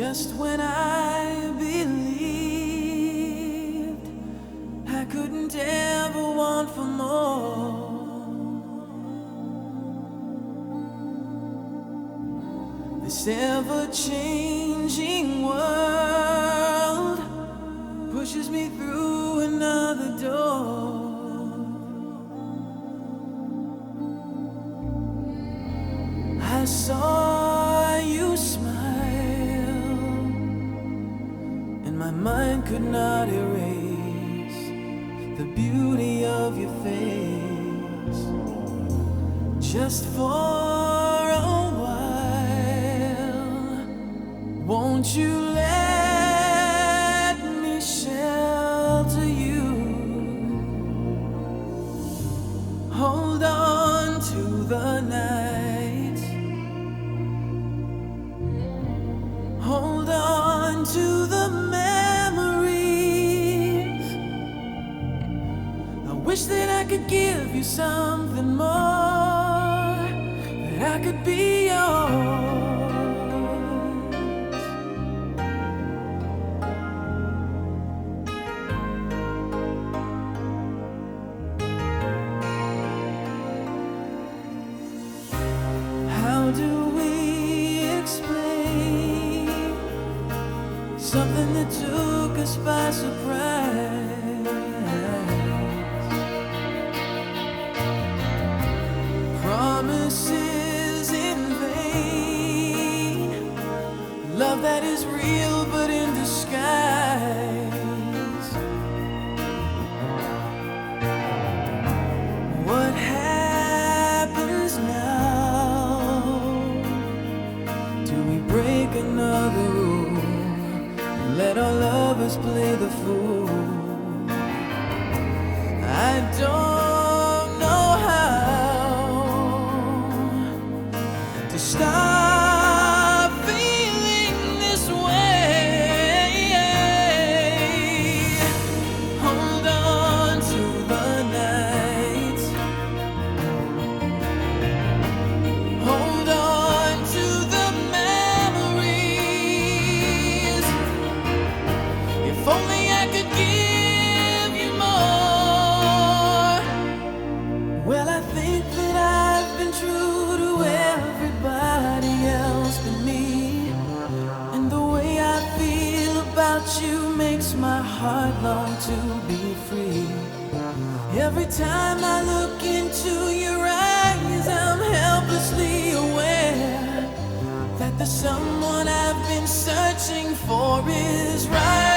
Just when I believed I couldn't ever want for more. This ever changing world pushes me through another door. I saw my mind could not erase the beauty of your face. Just for a while, won't you let me shelter you? Hold on to the night. Wish that I could give you something more, that I could be yours. Promises in vain, love that is real but in disguise. What happens now? Do we break another rule let our lovers play the fool? I don't heart long to be free. Every time I look into your eyes, I'm helplessly aware that the someone I've been searching for is right.